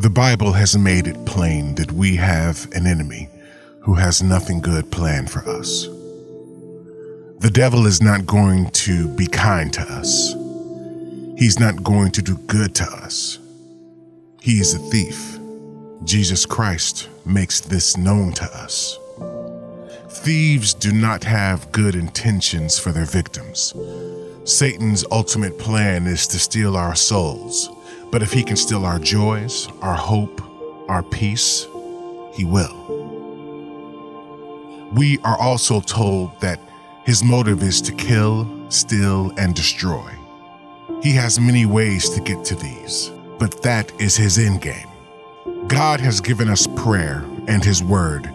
The Bible has made it plain that we have an enemy who has nothing good planned for us. The devil is not going to be kind to us. He's not going to do good to us. He is a thief. Jesus Christ makes this known to us. Thieves do not have good intentions for their victims. Satan's ultimate plan is to steal our souls, but if he can steal our joys, our hope, our peace, he will. We are also told that his motive is to kill, steal, and destroy. He has many ways to get to these, but that is his endgame. God has given us prayer and his word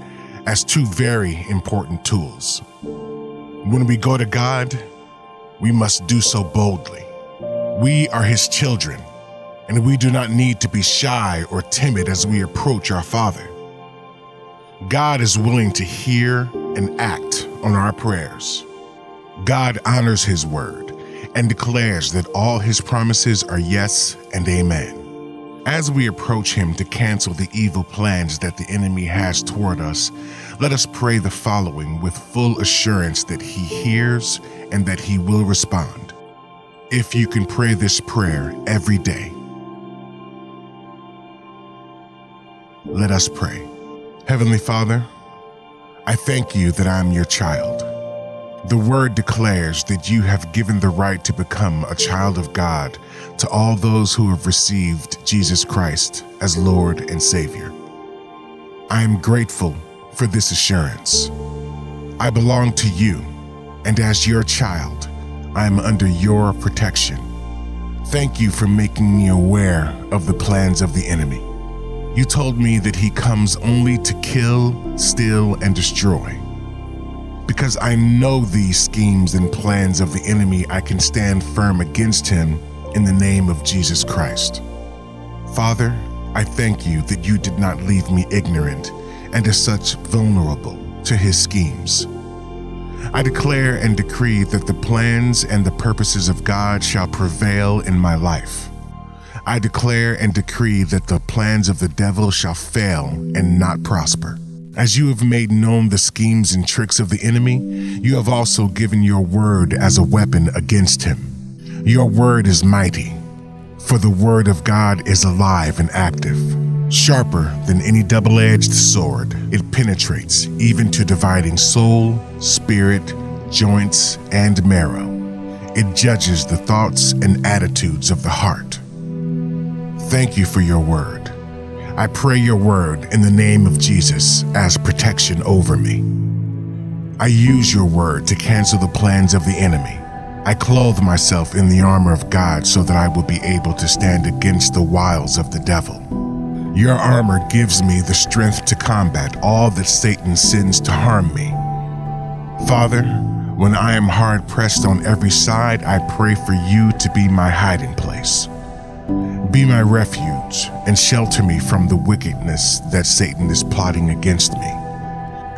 as two very important tools. When we go to God, we must do so boldly. We are his children, and we do not need to be shy or timid as we approach our Father. God is willing to hear and act on our prayers. God honors his word and declares that all his promises are yes and amen. As we approach him to cancel the evil plans that the enemy has toward us, let us pray the following with full assurance that he hears and that he will respond. If you can pray this prayer every day, let us pray. Heavenly Father, I thank you that I am your child. The word declares that you have given the right to become a child of God to all those who have received Jesus Christ as Lord and Savior. I am grateful for this assurance. I belong to you, and as your child, I am under your protection. Thank you for making me aware of the plans of the enemy. You told me that he comes only to kill, steal, and destroy. Because I know these schemes and plans of the enemy, I can stand firm against him in the name of Jesus Christ. Father, I thank you that you did not leave me ignorant and as such vulnerable to his schemes. I declare and decree that the plans and the purposes of God shall prevail in my life. I declare and decree that the plans of the devil shall fail and not prosper. As you have made known the schemes and tricks of the enemy, you have also given your word as a weapon against him. Your word is mighty, for the word of God is alive and active. Sharper than any double edged sword, it penetrates even to dividing soul, spirit, joints, and marrow. It judges the thoughts and attitudes of the heart. Thank you for your word. I pray your word in the name of Jesus as protection over me. I use your word to cancel the plans of the enemy. I clothe myself in the armor of God so that I will be able to stand against the wiles of the devil. Your armor gives me the strength to combat all that Satan sends to harm me. Father, when I am hard pressed on every side, I pray for you to be my hiding place. Be my refuge and shelter me from the wickedness that Satan is plotting against me.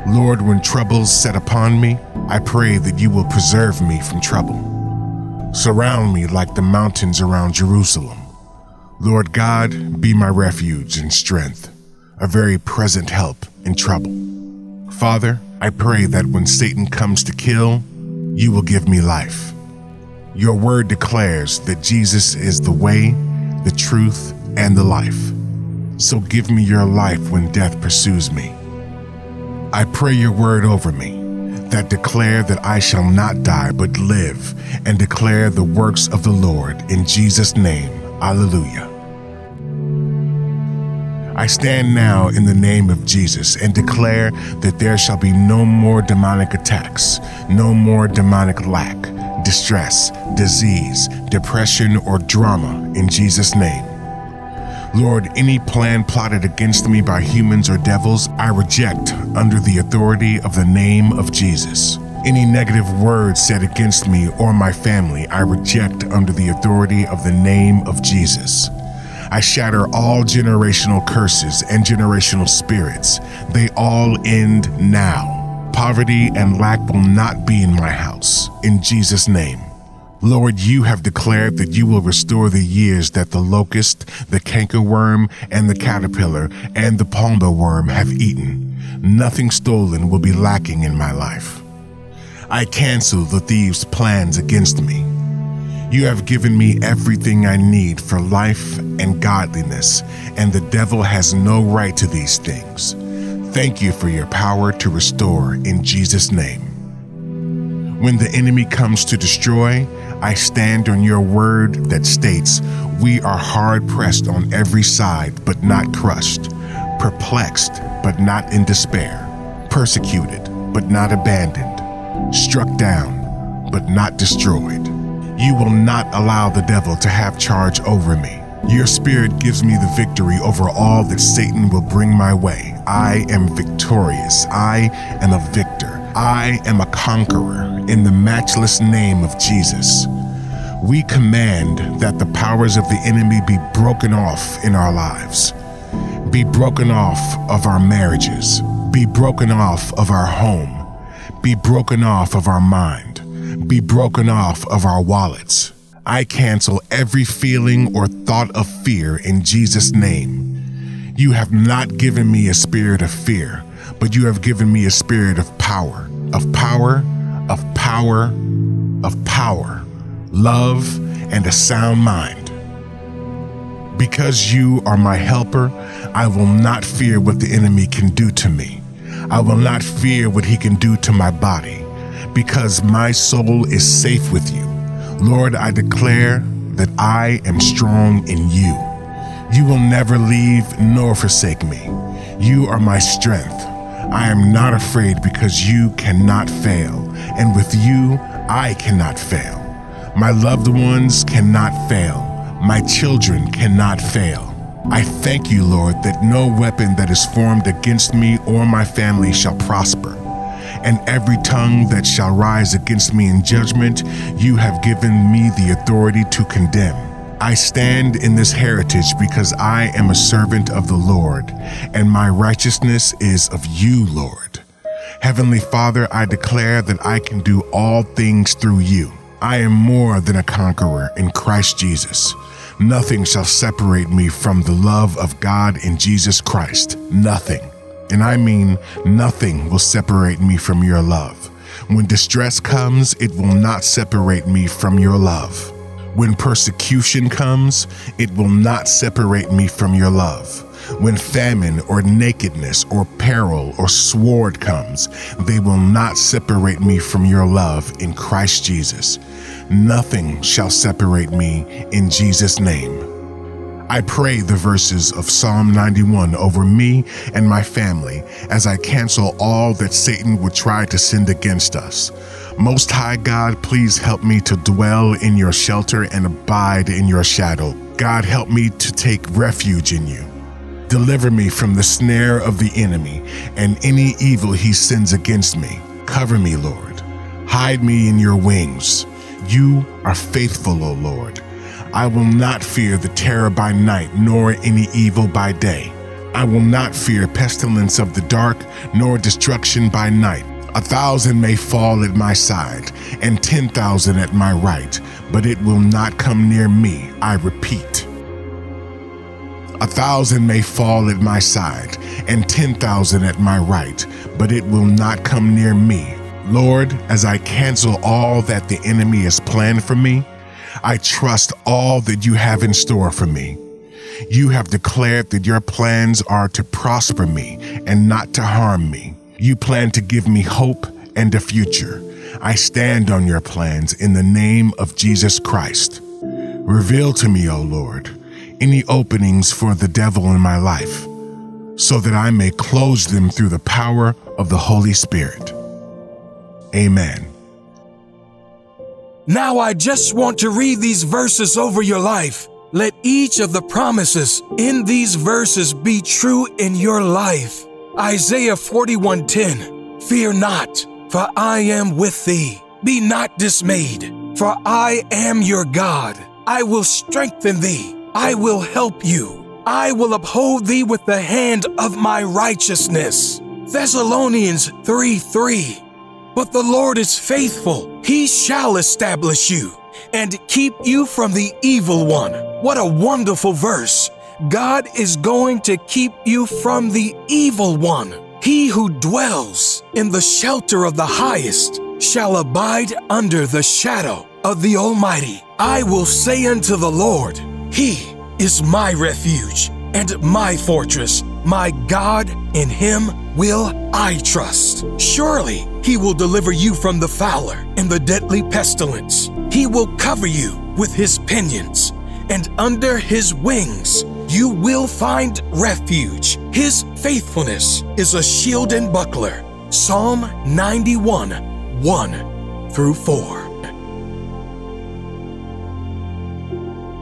Lord, when troubles set upon me, I pray that you will preserve me from trouble. Surround me like the mountains around Jerusalem. Lord God, be my refuge and strength, a very present help in trouble. Father, I pray that when Satan comes to kill, you will give me life. Your word declares that Jesus is the way, the truth, and the life. So give me your life when death pursues me. I pray your word over me that declare that I shall not die but live and declare the works of the Lord in Jesus' name. Alleluia. I stand now in the name of Jesus and declare that there shall be no more demonic attacks, no more demonic lack, distress, disease, depression, or drama in Jesus' name. Lord, any plan plotted against me by humans or devils, I reject under the authority of the name of Jesus. Any negative words said against me or my family, I reject under the authority of the name of Jesus. I shatter all generational curses and generational spirits. They all end now. Poverty and lack will not be in my house. In Jesus' name. Lord, you have declared that you will restore the years that the locust, the cankerworm, and the caterpillar, and the palmer worm have eaten. Nothing stolen will be lacking in my life. I cancel the thieves' plans against me. You have given me everything I need for life and godliness, and the devil has no right to these things. Thank you for your power to restore in Jesus' name. When the enemy comes to destroy, I stand on your word that states, We are hard pressed on every side, but not crushed, perplexed, but not in despair, persecuted, but not abandoned, struck down, but not destroyed. You will not allow the devil to have charge over me. Your spirit gives me the victory over all that Satan will bring my way. I am victorious. I am a victor. I am a conqueror in the matchless name of Jesus. We command that the powers of the enemy be broken off in our lives, be broken off of our marriages, be broken off of our home, be broken off of our mind be broken off of our wallets. I cancel every feeling or thought of fear in Jesus' name. You have not given me a spirit of fear, but you have given me a spirit of power, of power, of power, of power, love, and a sound mind. Because you are my helper, I will not fear what the enemy can do to me. I will not fear what he can do to my body because my soul is safe with you. Lord, I declare that I am strong in you. You will never leave nor forsake me. You are my strength. I am not afraid because you cannot fail, and with you, I cannot fail. My loved ones cannot fail. My children cannot fail. I thank you, Lord, that no weapon that is formed against me or my family shall prosper and every tongue that shall rise against me in judgment, you have given me the authority to condemn. I stand in this heritage because I am a servant of the Lord, and my righteousness is of you, Lord. Heavenly Father, I declare that I can do all things through you. I am more than a conqueror in Christ Jesus. Nothing shall separate me from the love of God in Jesus Christ. Nothing. And I mean, nothing will separate me from your love. When distress comes, it will not separate me from your love. When persecution comes, it will not separate me from your love. When famine or nakedness or peril or sword comes, they will not separate me from your love in Christ Jesus. Nothing shall separate me in Jesus' name. I pray the verses of Psalm 91 over me and my family as I cancel all that Satan would try to send against us. Most High God, please help me to dwell in your shelter and abide in your shadow. God, help me to take refuge in you. Deliver me from the snare of the enemy and any evil he sends against me. Cover me, Lord. Hide me in your wings. You are faithful, O Lord. I will not fear the terror by night, nor any evil by day. I will not fear pestilence of the dark, nor destruction by night. A thousand may fall at my side, and ten thousand at my right, but it will not come near me, I repeat. A thousand may fall at my side, and ten thousand at my right, but it will not come near me. Lord, as I cancel all that the enemy has planned for me, I trust all that you have in store for me. You have declared that your plans are to prosper me and not to harm me. You plan to give me hope and a future. I stand on your plans in the name of Jesus Christ. Reveal to me, O Lord, any openings for the devil in my life, so that I may close them through the power of the Holy Spirit. Amen. Now I just want to read these verses over your life. Let each of the promises in these verses be true in your life. Isaiah 41:10 Fear not, for I am with thee. Be not dismayed, for I am your God. I will strengthen thee. I will help you. I will uphold thee with the hand of my righteousness. Thessalonians 3 3. But the Lord is faithful. He shall establish you and keep you from the evil one. What a wonderful verse. God is going to keep you from the evil one. He who dwells in the shelter of the highest shall abide under the shadow of the Almighty. I will say unto the Lord, He is my refuge and my fortress, my God, in him will I trust. Surely he will deliver you from the fowler and the deadly pestilence. He will cover you with his pinions, and under his wings you will find refuge. His faithfulness is a shield and buckler. Psalm 91 1 through 4.